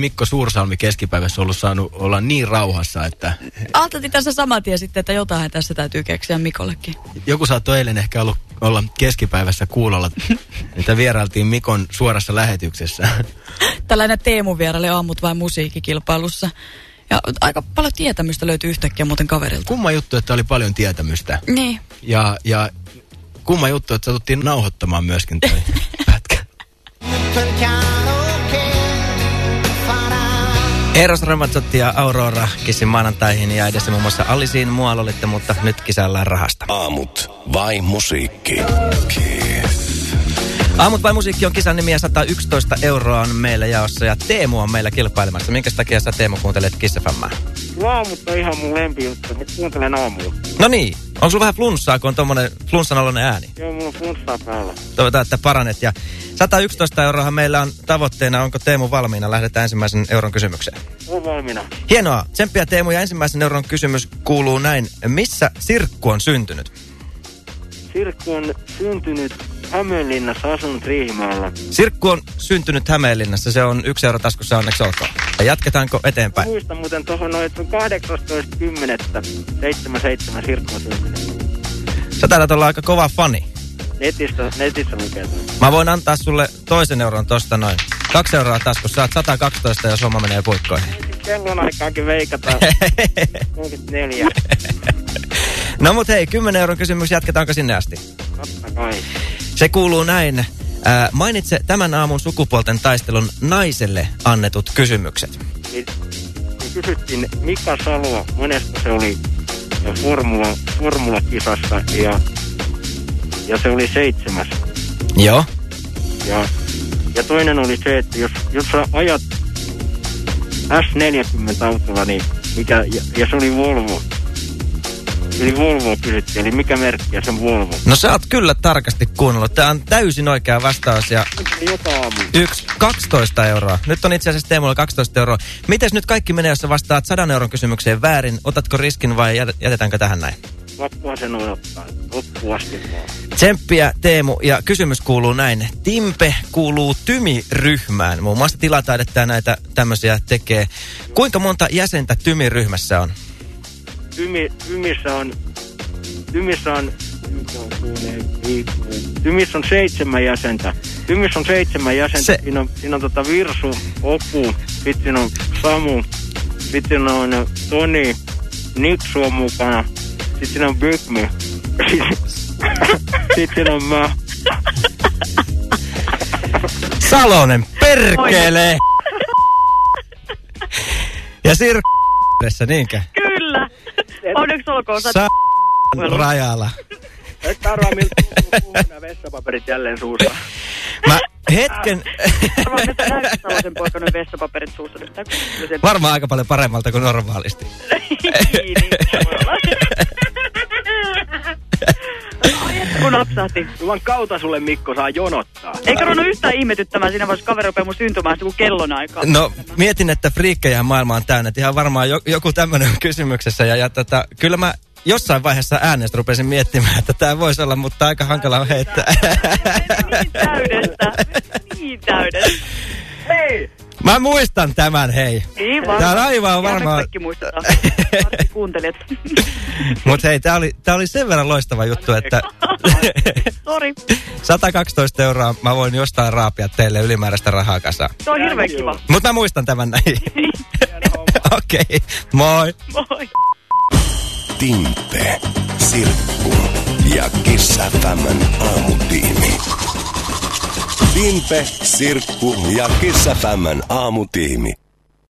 Mikko Suursalmi keskipäivässä ollut saanut olla niin rauhassa, että Ajattelin tässä saman tien sitten, että jotain tässä täytyy keksiä Mikollekin. joku saattoi eilen ehkä ollut, olla keskipäivässä kuulolla, että vierailtiin Mikon suorassa lähetyksessä. Tällainen Teemu vieraili aamut vai musiikkikilpailussa. Ja aika paljon tietämystä löytyy yhtäkkiä muuten kaverilta. Kumma juttu, että oli paljon tietämystä. Niin. Ja, ja kumma juttu, että satuttiin nauhoittamaan myöskin toi pätkä. Eros Ramazzotti ja Aurora kissin maanantaihin ja edessä muun muassa Alisiin muualla olitte, mutta nyt kisällaan rahasta. Aamut vai musiikki? Kiss. Aamut vai musiikki on kisan nimi ja 111 euroa on meillä jaossa ja Teemu on meillä kilpailemassa. Minkä takia sä Teemu kuuntelet Kissafammaa? Aamut on ihan mun lempijuttu. Nyt kuuntelen aamulla. No niin, onko sulla vähän flunssaa, kun on tommonen flunssan ääni? Joo, mulla on flunssaa päällä. Toivotaan, että paranet. Ja 111 euroa meillä on tavoitteena. Onko Teemu valmiina? Lähdetään ensimmäisen euron kysymykseen. Oon valmiina. Hienoa. Tsemppiä Teemu ja ensimmäisen euron kysymys kuuluu näin. Missä Sirkku on syntynyt? Sirkku on syntynyt Hämeenlinnassa, asunut Riihimäellä. Sirkku on syntynyt Hämeenlinnassa. Se on yksi euro taskussa onneksi olkoon. Ja jatketaanko eteenpäin? Muistan muuten tuohon noin, että 18.10.77 Sirkku on syntynyt. Sä taidat olla aika kova fani. Netistä, netissä lukee. Mä voin antaa sulle toisen euron tosta noin. Kaksi euroa taskussa. Saat 112 ja summa menee puikkoihin. Kellon aikaakin veikataan. 34. no mut hei, 10 euron kysymys. Jatketaanko sinne asti? Totta kai. Se kuuluu näin. Ää, mainitse tämän aamun sukupuolten taistelun naiselle annetut kysymykset. Niin, kysyttiin Mika Salo, monesta se oli formula, formulakisassa ja, ja se oli seitsemäs. Joo. Ja, ja toinen oli se, että jos, jos sä ajat S40-autolla, niin mikä, ja, ja se oli Volvo. Eli Volvo kysyttiin, eli mikä merkki ja sen Volvo. No sä oot kyllä tarkasti kuunnellut. Tää on täysin oikea vastaus ja yksi 12 euroa. Nyt on itse asiassa Teemulla 12 euroa. Mites nyt kaikki menee, jos sä vastaat 100 euron kysymykseen väärin? Otatko riskin vai jät- jätetäänkö tähän näin? Vappua sen odottaa. Tsemppiä Teemu ja kysymys kuuluu näin. Timpe kuuluu Tymi-ryhmään. Muun muassa tilataidetta näitä tämmöisiä tekee. Kuinka monta jäsentä Tymi-ryhmässä on? Tymi, tymissä on... Tymissä on... Tymissä on seitsemän jäsentä. Tymissä on seitsemän jäsentä. Se- Siinä on, siinä on tota Virsu, Opu, sitten on Samu, sitten on Toni, Niksu on mukana, sitten on Bygmy, sitten on mä. Salonen, perkele! Ja Sir niinkö? Onneksi olkoon. Sä... Rajalla. Et arvaa miltä nämä vessapaperit jälleen suussa. Mä hetken, Arvaan, että vessapaperit suussa. Nyt varmaan aika paljon paremmalta kuin normaalisti. niin, niin, kun napsahti. Juman kautta sulle Mikko saa jonottaa. Eikä ruvennut yhtään ihmetyttämään siinä vaiheessa, kaveri rupeaa mun syntymään kun kellonaikaa. No, mietin, että friikkejä maailma on täynnä. että Ihan varmaan jo, joku tämmöinen on kysymyksessä. Ja, ja tota, kyllä mä jossain vaiheessa äänestä rupesin miettimään, että tämä voisi olla, mutta aika hankala on heittää. Niin täydestä. Niin täydestä. Hei! Mä muistan tämän, hei. Niin vaan. Tää on aivan varmaan. kaikki muistetaan. Kuuntelijat. Mut hei, tää oli, tää oli sen verran loistava juttu, että Sori. 112 euroa mä voin jostain raapia teille ylimääräistä rahaa kasaan. Se on hirveän kiva. Mut mä muistan tämän näin. Okei, okay, moi. Moi. Timpe, Sirkku ja Kissafämmän aamutiimi. Timpe, Sirkku ja Kissafämmän aamutiimi.